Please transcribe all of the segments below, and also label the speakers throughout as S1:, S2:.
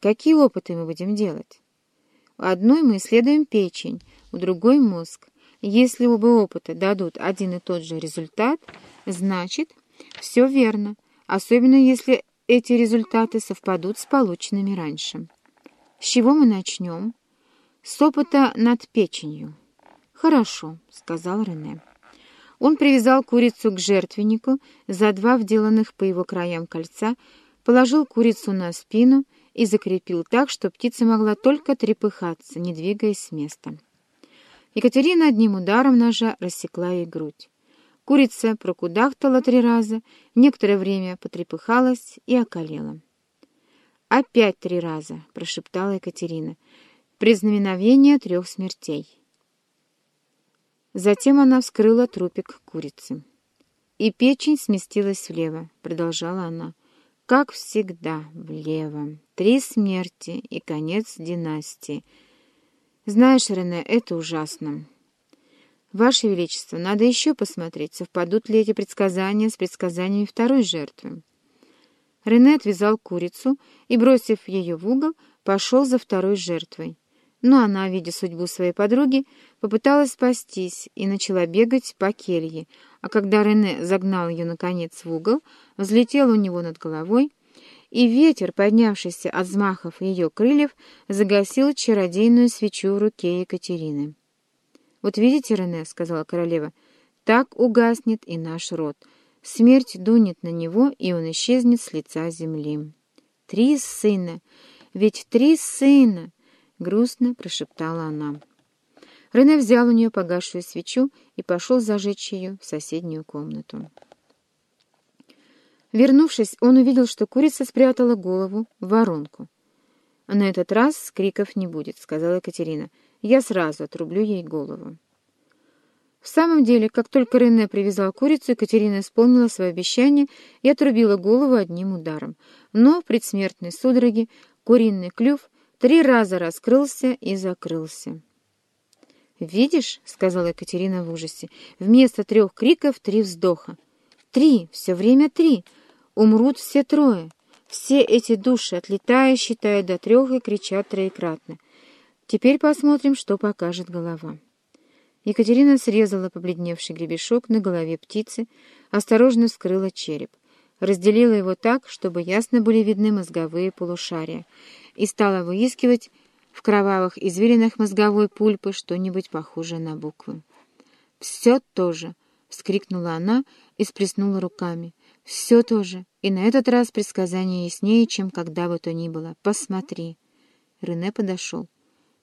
S1: Какие опыты мы будем делать? У одной мы исследуем печень, у другой — мозг. Если оба опыта дадут один и тот же результат, значит, все верно, особенно если эти результаты совпадут с полученными раньше. С чего мы начнем? С опыта над печенью. «Хорошо», — сказал Рене. Он привязал курицу к жертвеннику, за два вделанных по его краям кольца, положил курицу на спину и закрепил так, что птица могла только трепыхаться, не двигаясь с места. Екатерина одним ударом ножа рассекла ей грудь. Курица прокудахтала три раза, некоторое время потрепыхалась и околела. «Опять три раза!» — прошептала Екатерина. «Признаменовение трех смертей». Затем она вскрыла трупик курицы. «И печень сместилась влево», — продолжала она. «Как всегда, влево. Три смерти и конец династии. Знаешь, Рене, это ужасно. Ваше Величество, надо еще посмотреть, совпадут ли эти предсказания с предсказаниями второй жертвы». Рене отвязал курицу и, бросив ее в угол, пошел за второй жертвой. Но она, видя судьбу своей подруги, попыталась спастись и начала бегать по келье, а когда Рене загнал ее, наконец, в угол, взлетел у него над головой, и ветер, поднявшийся от взмахов ее крыльев, загасил чародейную свечу в руке Екатерины. «Вот видите, Рене, — сказала королева, — так угаснет и наш род. Смерть дунет на него, и он исчезнет с лица земли. Три сына! Ведь три сына!» Грустно прошептала она. Рене взял у нее погасшую свечу и пошел зажечь ее в соседнюю комнату. Вернувшись, он увидел, что курица спрятала голову в воронку. «На этот раз криков не будет», — сказала Екатерина. «Я сразу отрублю ей голову». В самом деле, как только Рене привязал курицу, Екатерина исполнила свое обещание и отрубила голову одним ударом. Но в предсмертной судороге куриный клюв три раза раскрылся и закрылся. «Видишь», — сказала Екатерина в ужасе, — «вместо трех криков три вздоха. Три, все время три. Умрут все трое. Все эти души, отлетая, считают до трех и кричат троекратно. Теперь посмотрим, что покажет голова». Екатерина срезала побледневший гребешок на голове птицы, осторожно вскрыла череп, разделила его так, чтобы ясно были видны мозговые полушария, и стала выискивать в кровавых извилинах мозговой пульпы что-нибудь похожее на буквы. «Все то же!» — вскрикнула она и сплеснула руками. «Все то же! И на этот раз предсказание яснее, чем когда бы то ни было. Посмотри!» Рене подошел.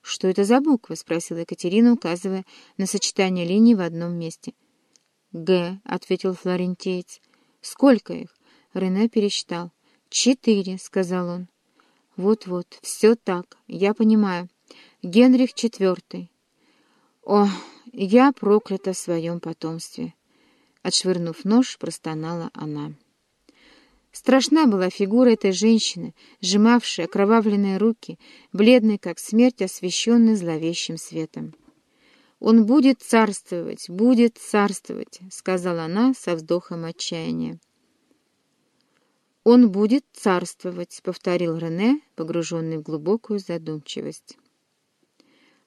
S1: «Что это за буквы?» — спросила Екатерина, указывая на сочетание линий в одном месте. «Г», — ответил флорентиец. «Сколько их?» — Рене пересчитал. «Четыре», — сказал он. Вот-вот, все так, я понимаю. Генрих IV. О, я проклята в своем потомстве. Отшвырнув нож, простонала она. Страшна была фигура этой женщины, сжимавшей окровавленные руки, бледной, как смерть, освещенной зловещим светом. «Он будет царствовать, будет царствовать», — сказала она со вздохом отчаяния. «Он будет царствовать», — повторил Рене, погруженный в глубокую задумчивость.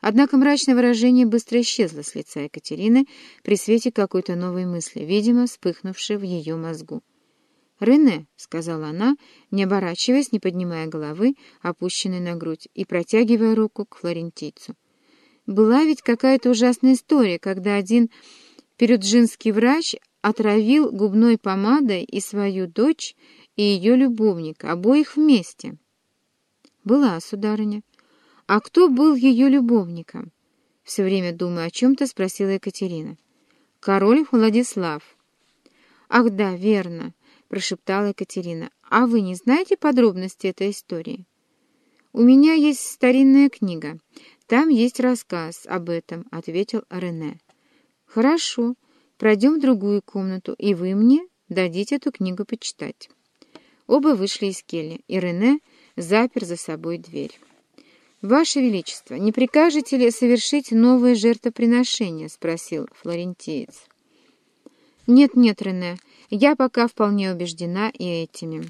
S1: Однако мрачное выражение быстро исчезло с лица Екатерины при свете какой-то новой мысли, видимо, вспыхнувшей в ее мозгу. «Рене», — сказала она, не оборачиваясь, не поднимая головы, опущенной на грудь, и протягивая руку к флорентийцу. «Была ведь какая-то ужасная история, когда один перюджинский врач отравил губной помадой и свою дочь, и ее любовника, обоих вместе. Была, сударыня. А кто был ее любовником? Все время думая о чем-то, спросила Екатерина. Король Владислав. Ах да, верно, прошептала Екатерина. А вы не знаете подробности этой истории? У меня есть старинная книга. Там есть рассказ об этом, ответил Рене. Хорошо, пройдем в другую комнату, и вы мне дадите эту книгу почитать. Оба вышли из кельи, и Рене запер за собой дверь. «Ваше Величество, не прикажете ли совершить новое жертвоприношение?» — спросил флорентиец. «Нет-нет, Рене, я пока вполне убеждена и этими».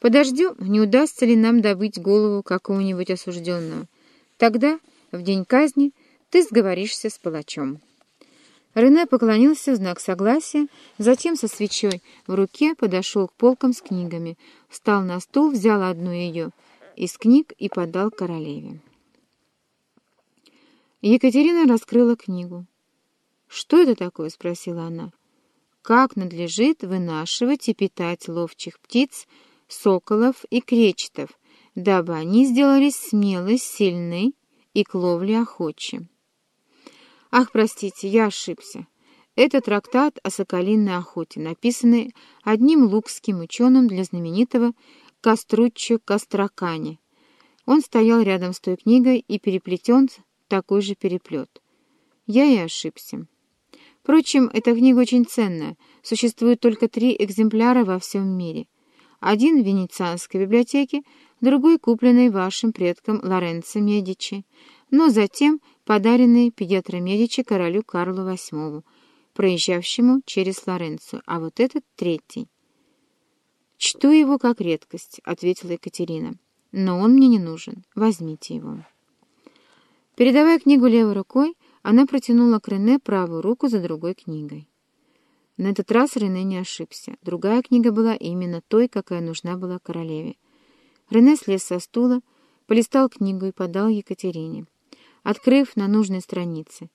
S1: Подождем, не удастся ли нам добыть голову какого-нибудь осужденного. Тогда, в день казни, ты сговоришься с палачом». Рене поклонился в знак согласия, затем со свечой в руке подошел к полкам с книгами, встал на стул, взял одну ее из книг и подал королеве. Екатерина раскрыла книгу. «Что это такое?» — спросила она. «Как надлежит вынашивать и питать ловчих птиц, соколов и кречетов, дабы они сделались смелы, сильны и к ловле охочи?» Ах, простите, я ошибся. Это трактат о соколиной охоте, написанный одним лукским ученым для знаменитого Каструччо Кастракани. Он стоял рядом с той книгой и переплетен такой же переплет. Я и ошибся. Впрочем, эта книга очень ценная. Существует только три экземпляра во всем мире. Один в Венецианской библиотеке, другой купленный вашим предком Лоренцо Медичи, но затем подаренный Педетро Медичи королю Карлу VIII, проезжавшему через Лоренцо, а вот этот третий. «Чту его как редкость», — ответила Екатерина. «Но он мне не нужен. Возьмите его». Передавая книгу левой рукой, она протянула к Рене правую руку за другой книгой. На этот раз Рене не ошибся. Другая книга была именно той, какая нужна была королеве. Рене слез со стула, полистал книгу и подал Екатерине открыв на нужной странице.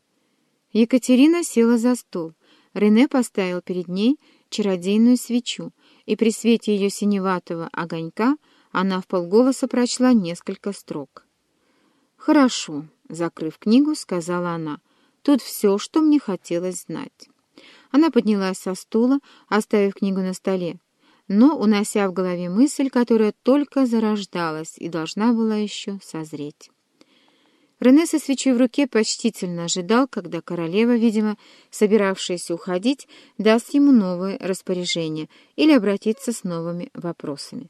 S1: Екатерина села за стол. Рене поставил перед ней чародейную свечу, и при свете ее синеватого огонька она в полголоса прочла несколько строк. «Хорошо», — закрыв книгу, сказала она, — «тут все, что мне хотелось знать». Она поднялась со стула, оставив книгу на столе, но унося в голове мысль, которая только зарождалась и должна была еще созреть. Рене со свечой в руке почтительно ожидал, когда королева, видимо, собиравшаяся уходить, даст ему новое распоряжение или обратиться с новыми вопросами.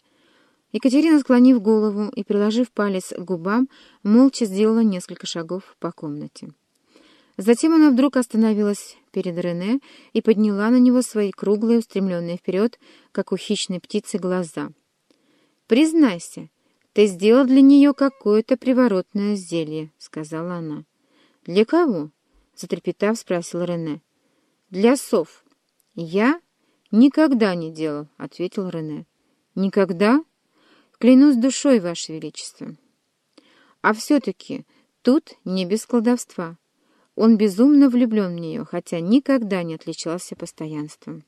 S1: Екатерина, склонив голову и приложив палец к губам, молча сделала несколько шагов по комнате. Затем она вдруг остановилась перед Рене и подняла на него свои круглые, устремленные вперед, как у хищной птицы, глаза. «Признайся!» «Ты сделал для нее какое-то приворотное зелье», — сказала она. «Для кого?» — затрепетав, спросил Рене. «Для сов». «Я никогда не делал», — ответил Рене. «Никогда? Клянусь душой, Ваше Величество». «А все-таки тут не без колдовства. Он безумно влюблен в нее, хотя никогда не отличался постоянством».